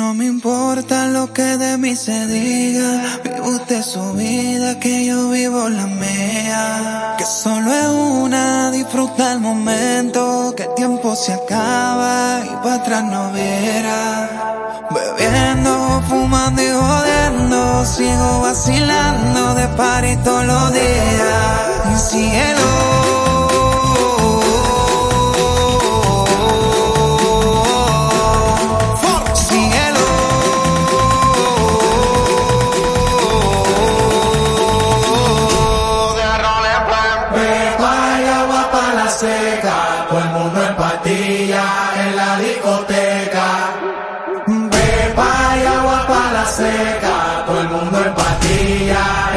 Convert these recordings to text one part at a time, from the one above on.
No me importa lo que de mí se diga, vive usted su vida, que yo vivo la mía. Que solo es una, disfruta el momento, que el tiempo se acaba y para atrás no viera. Bebiendo, fumando y jodiendo, sigo vacilando de par todos los días. cielo. Seca, todo el mundo en patilla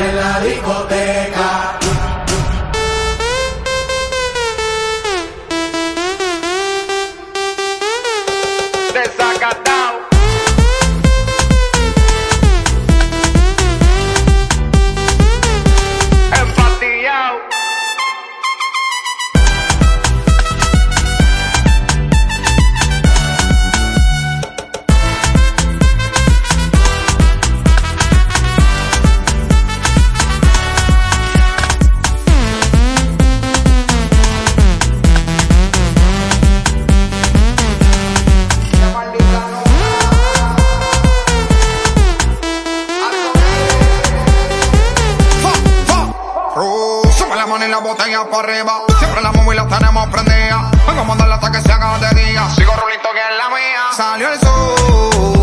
la botella para arriba. Siempre la móvil la tenemos prendida. Vengo a mandarla hasta que se haga de día. Sigo rulito que es la mía. Salió el sol.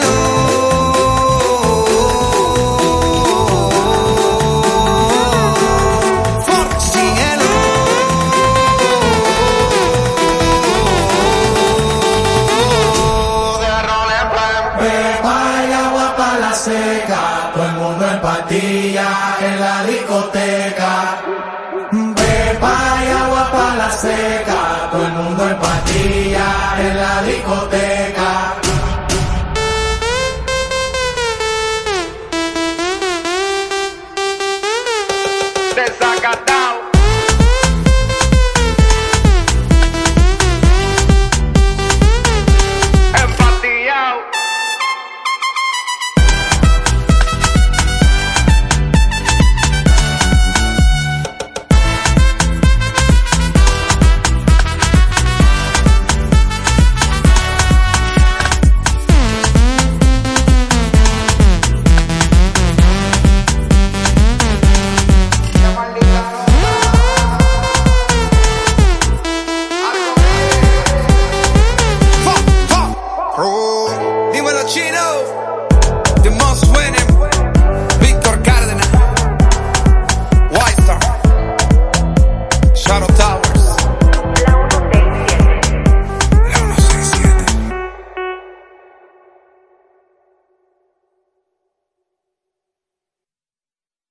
En la discoteca. Pepa y agua para la seca, todo el mundo en patilla en la discoteca.